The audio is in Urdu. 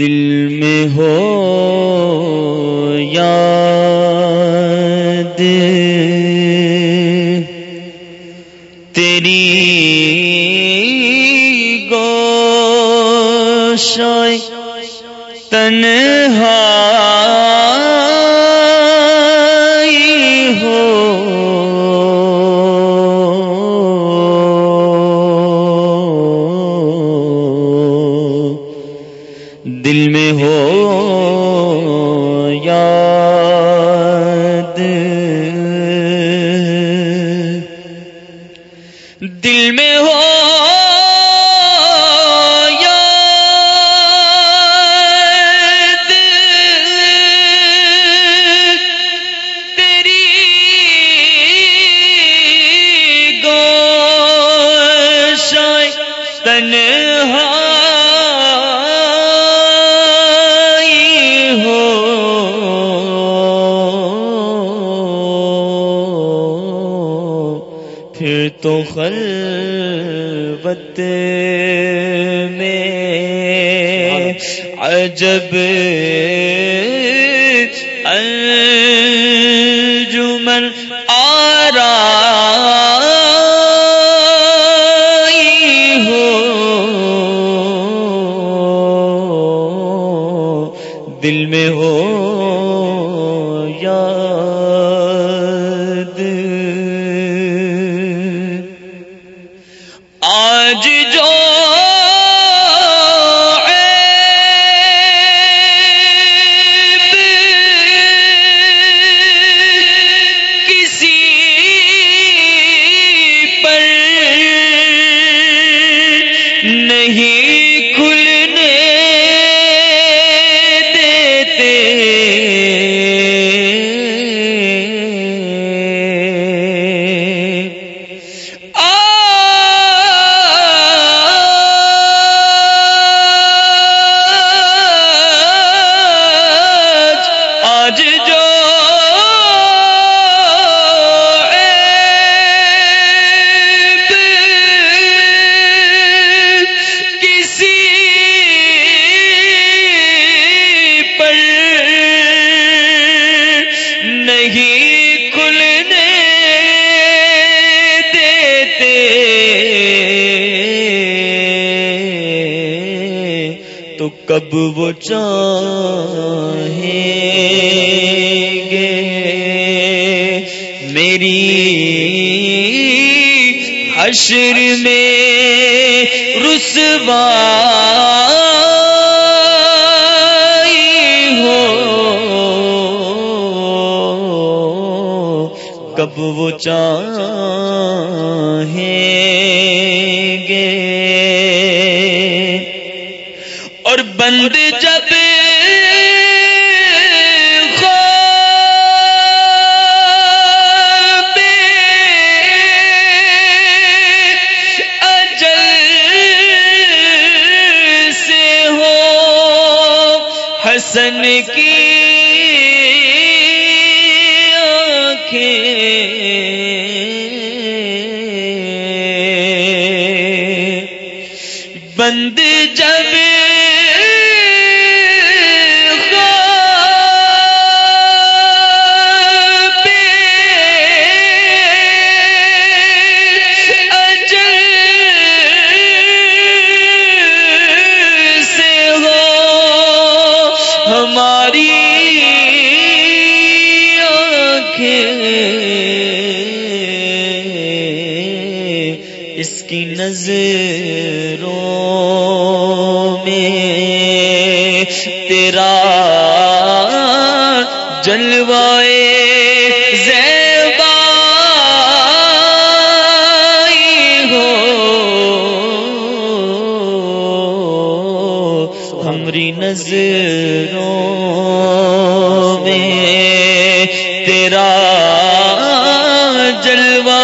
دل میں ہو یاد۔ تیری گوشائے تنہا دل میں ہو یاد۔ دل میں ہو یاد۔ تیری گوشائے تنہائی پھر تو خلوت میں عجب انجمن آرائی ہو۔ دل میں ہو۔ جو آج کب وہ چاہیں گے؟ میری حشر میں رسوائی ہو۔ کب وہ چاہیں اور بند جب اجل سے ہو حسن کی آنکھیں۔ بند جب اس کی نظروں میں تیرا جلوائے ہمری نظروں میں تیرا جلوہ